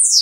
you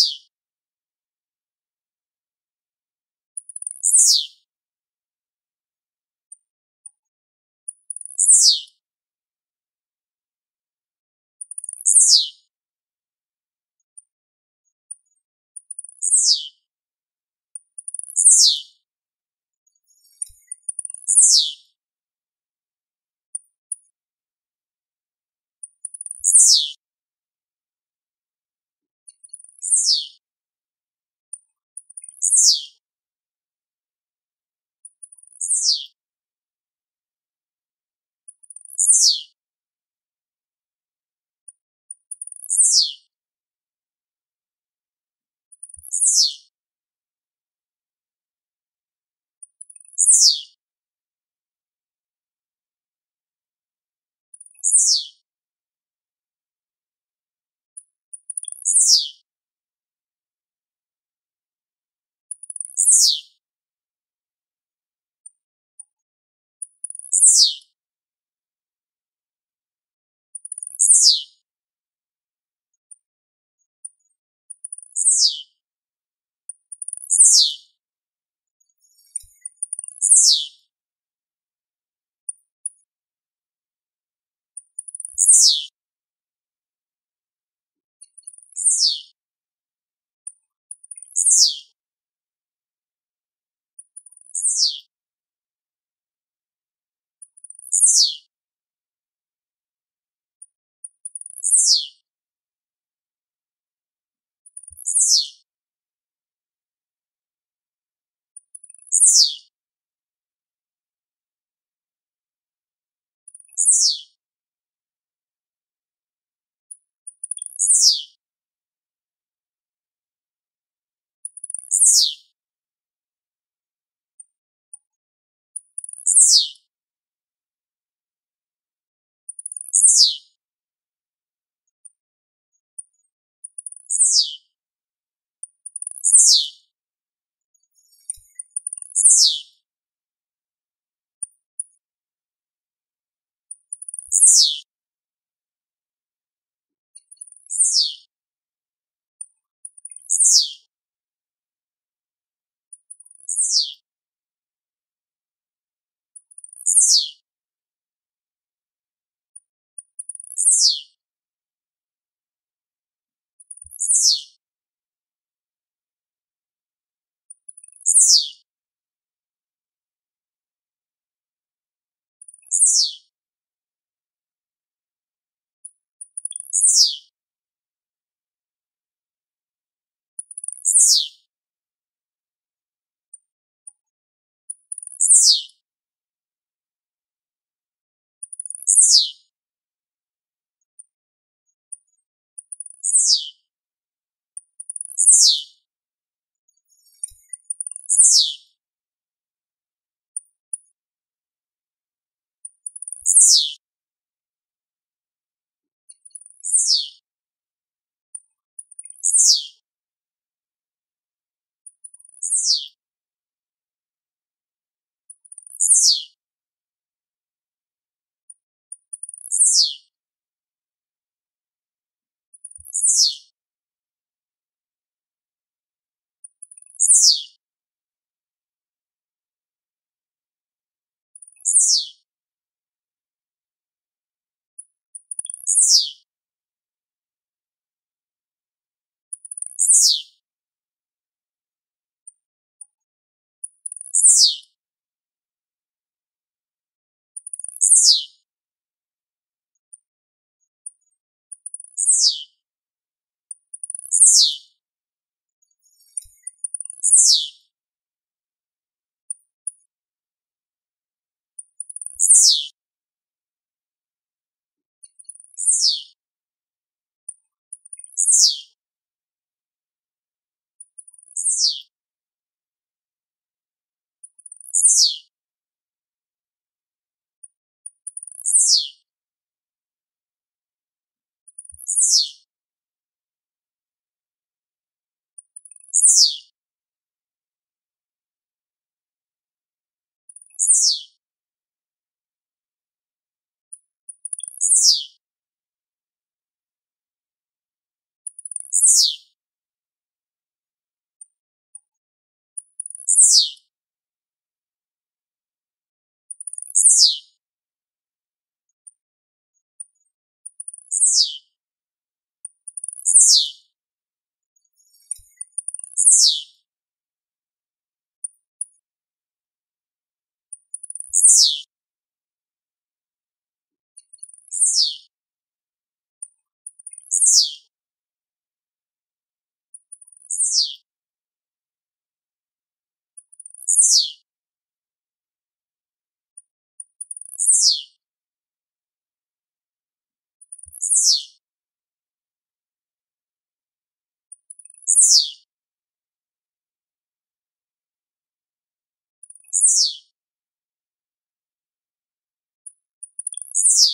you Thanks.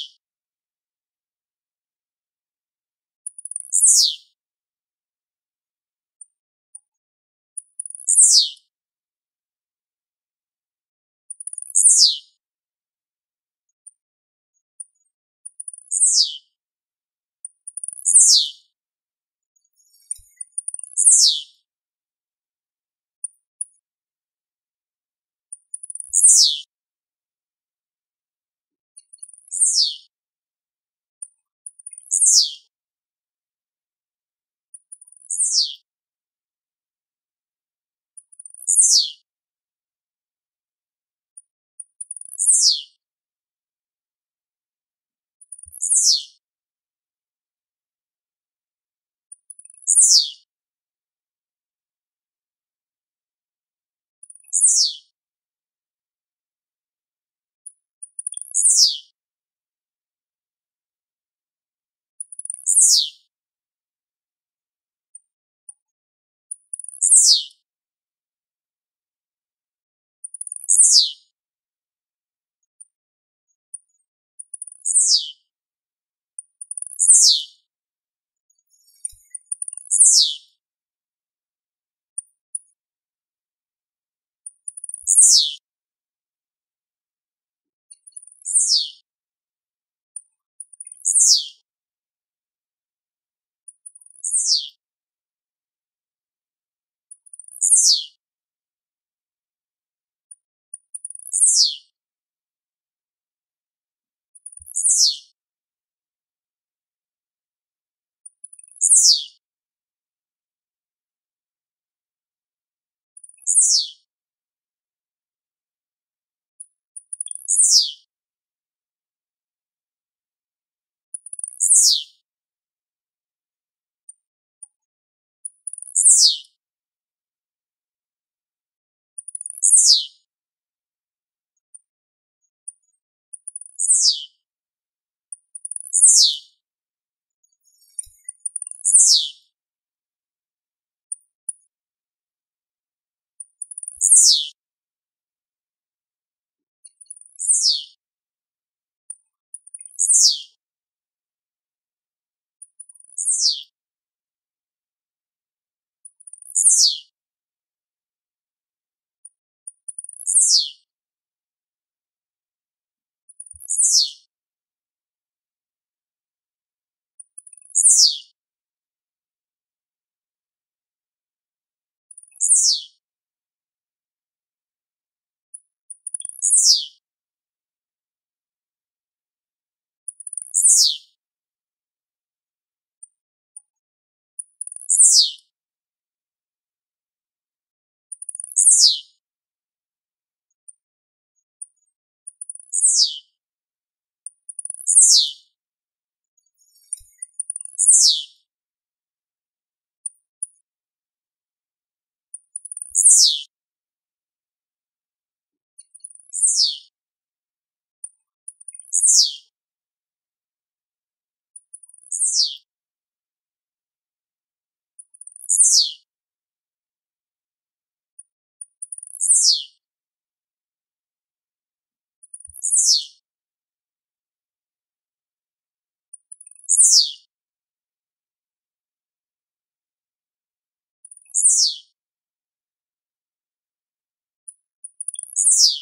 Thanks.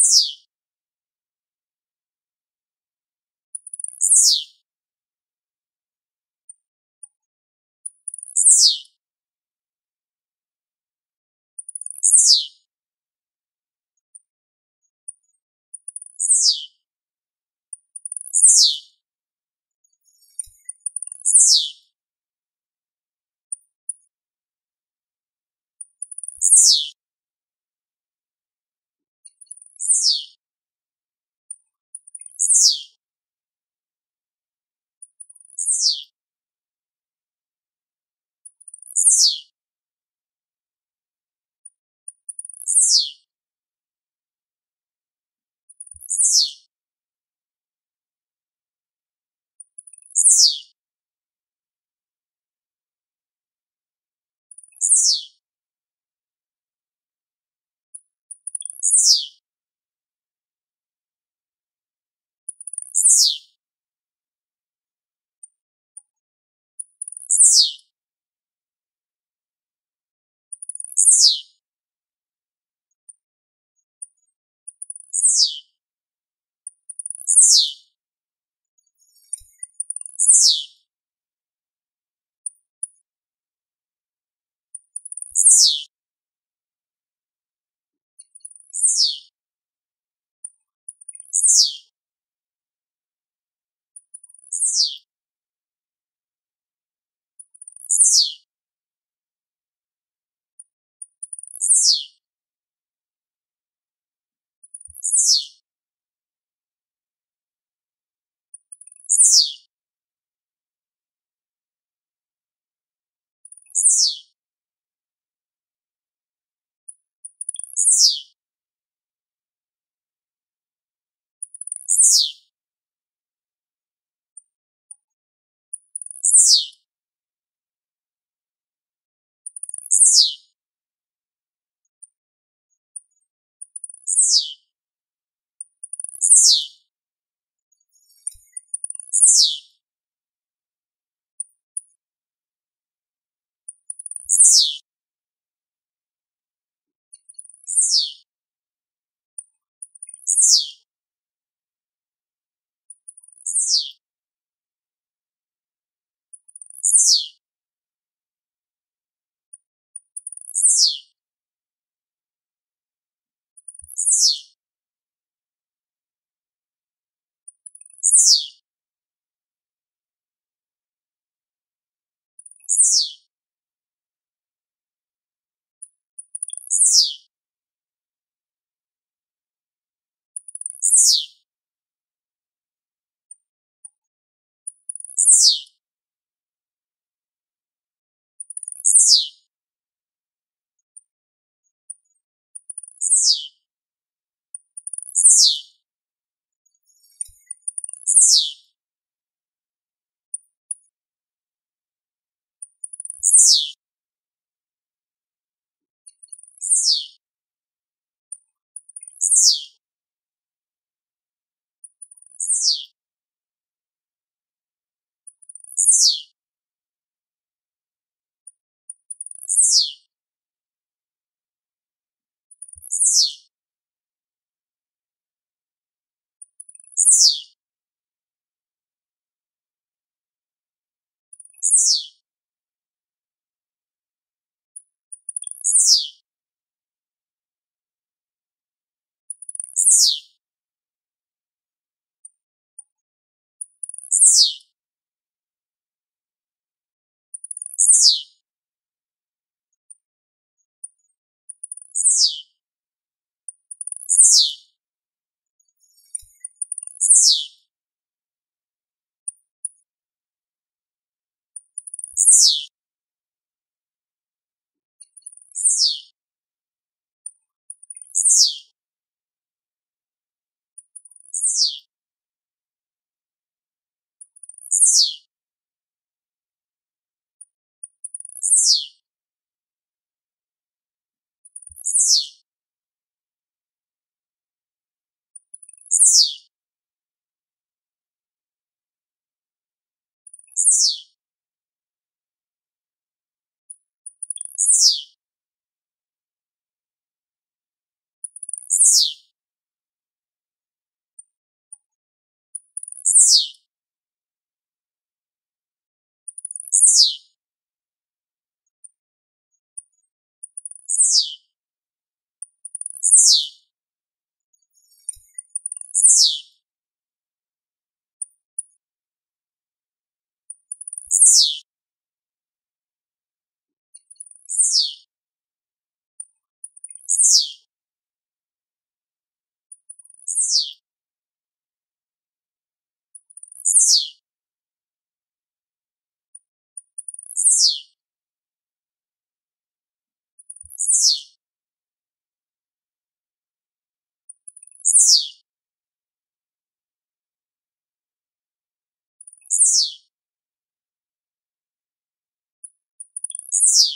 You Thanks.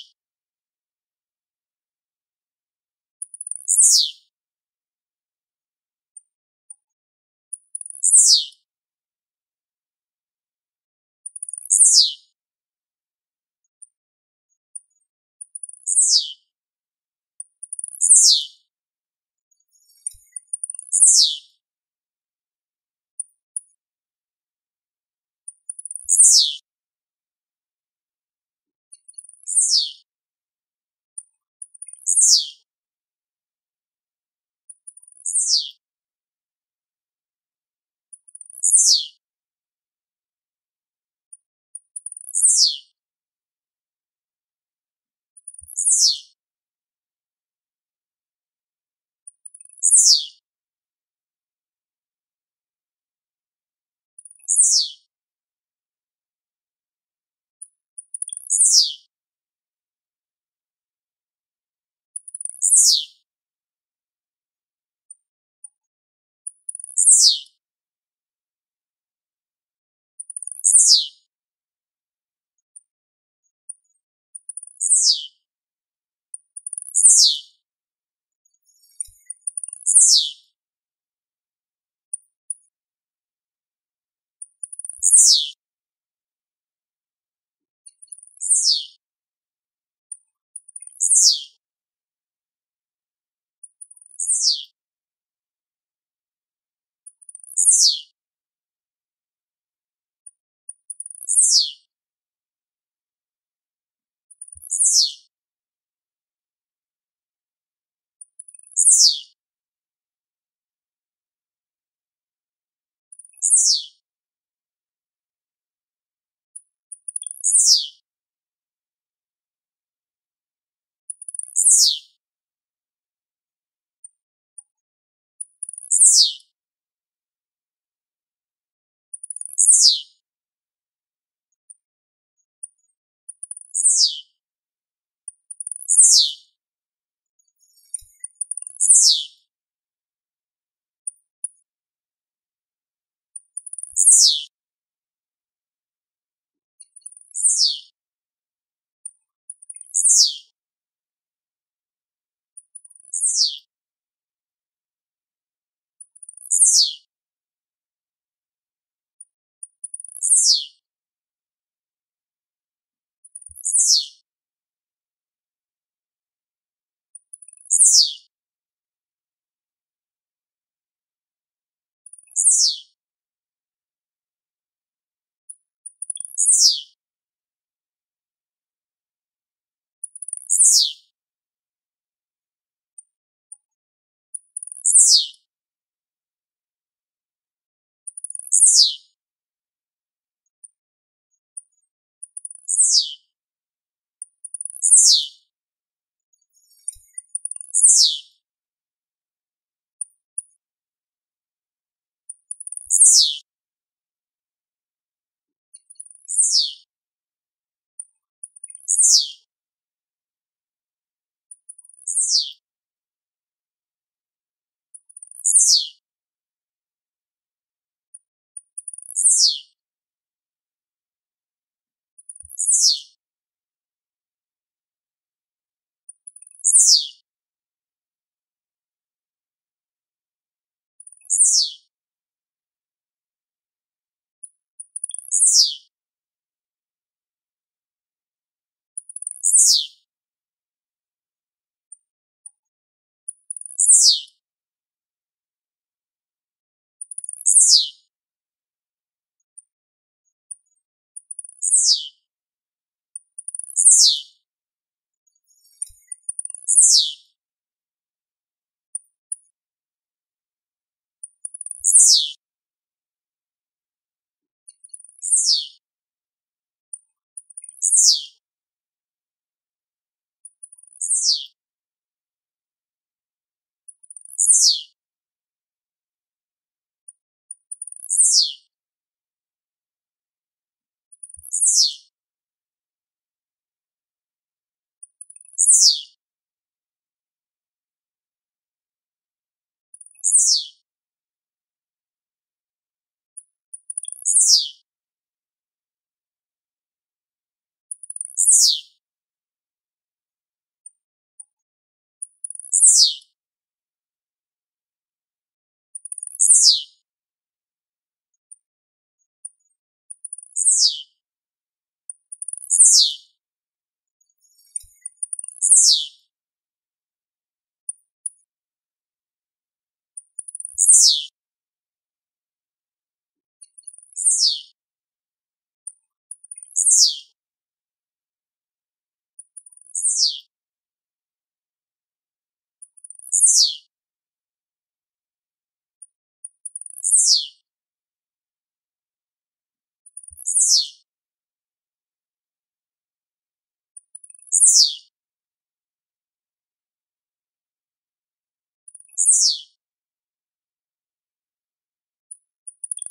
Thank you.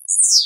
Thanks.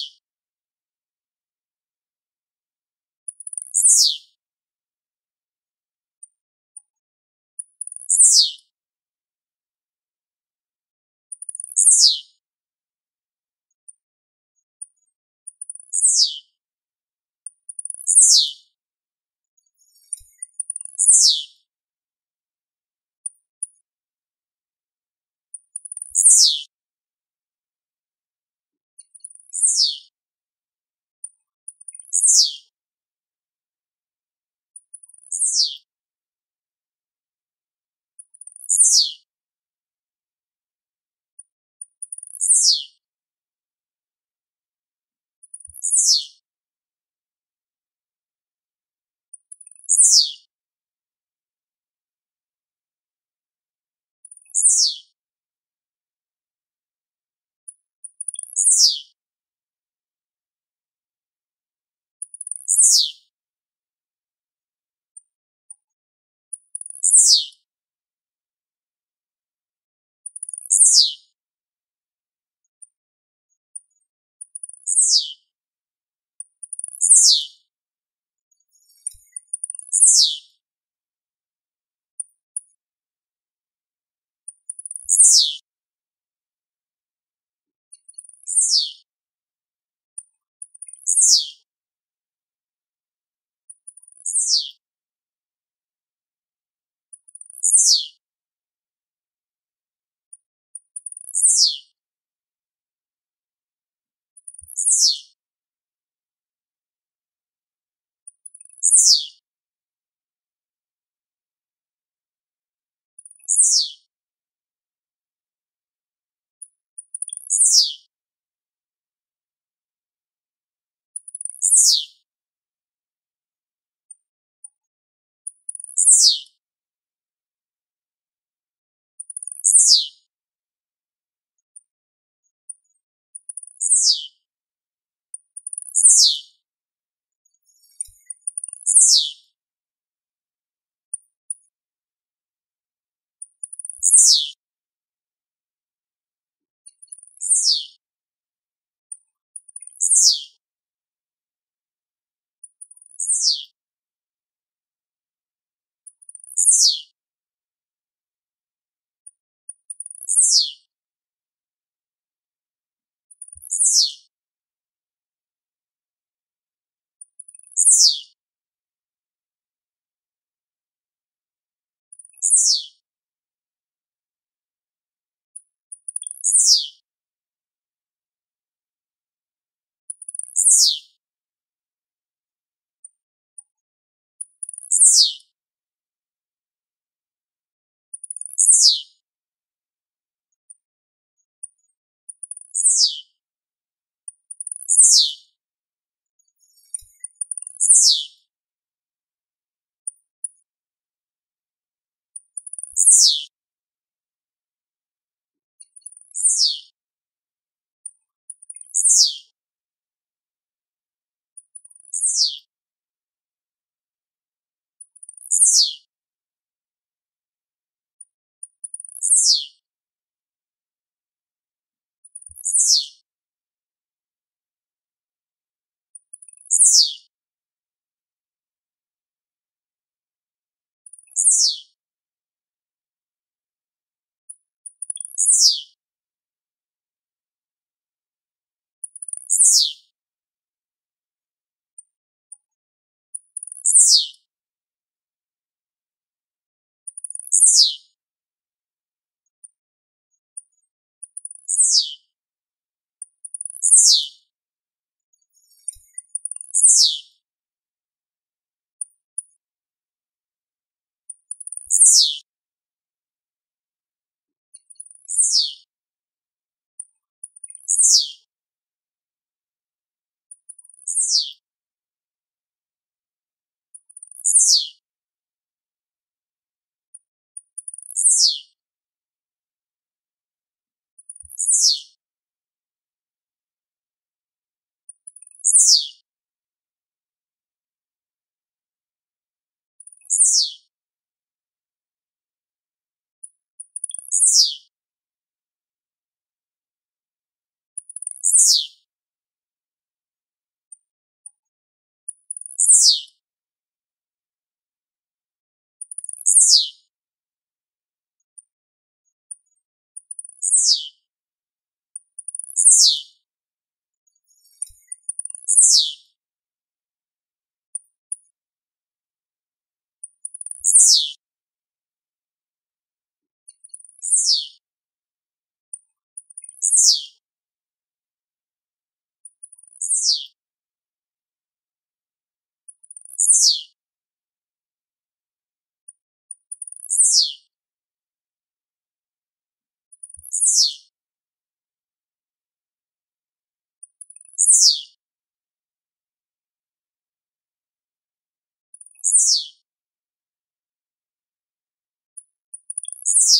You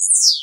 Thank you.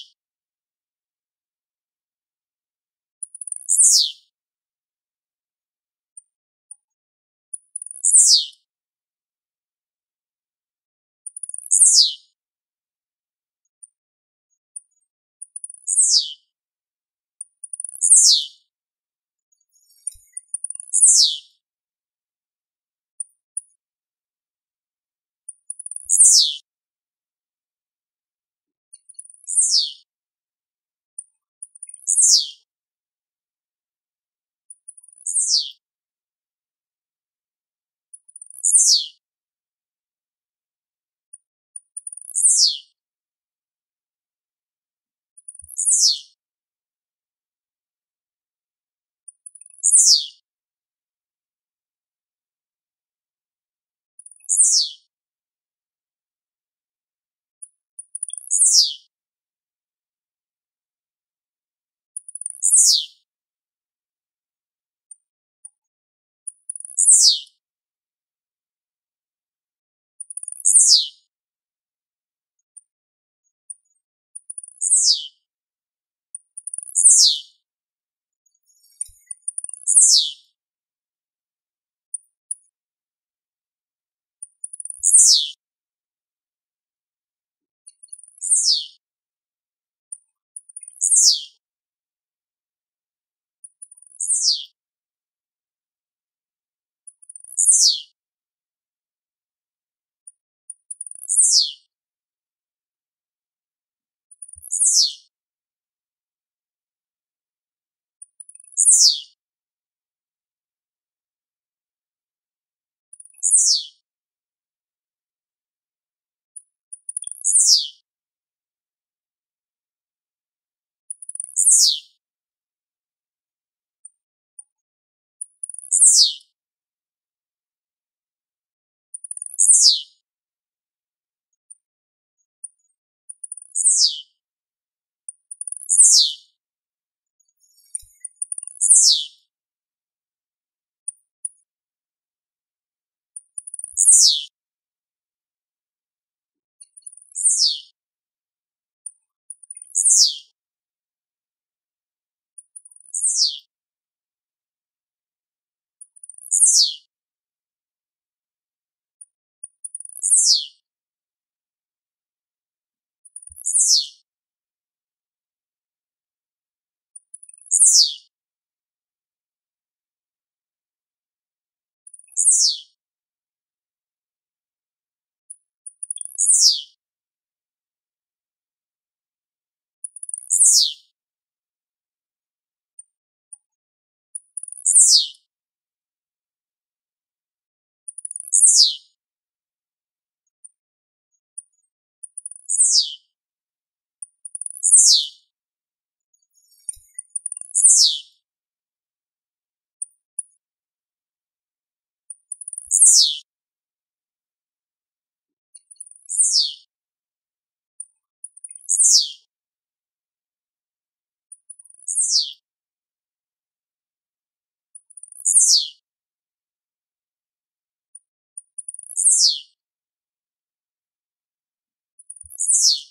Thanks.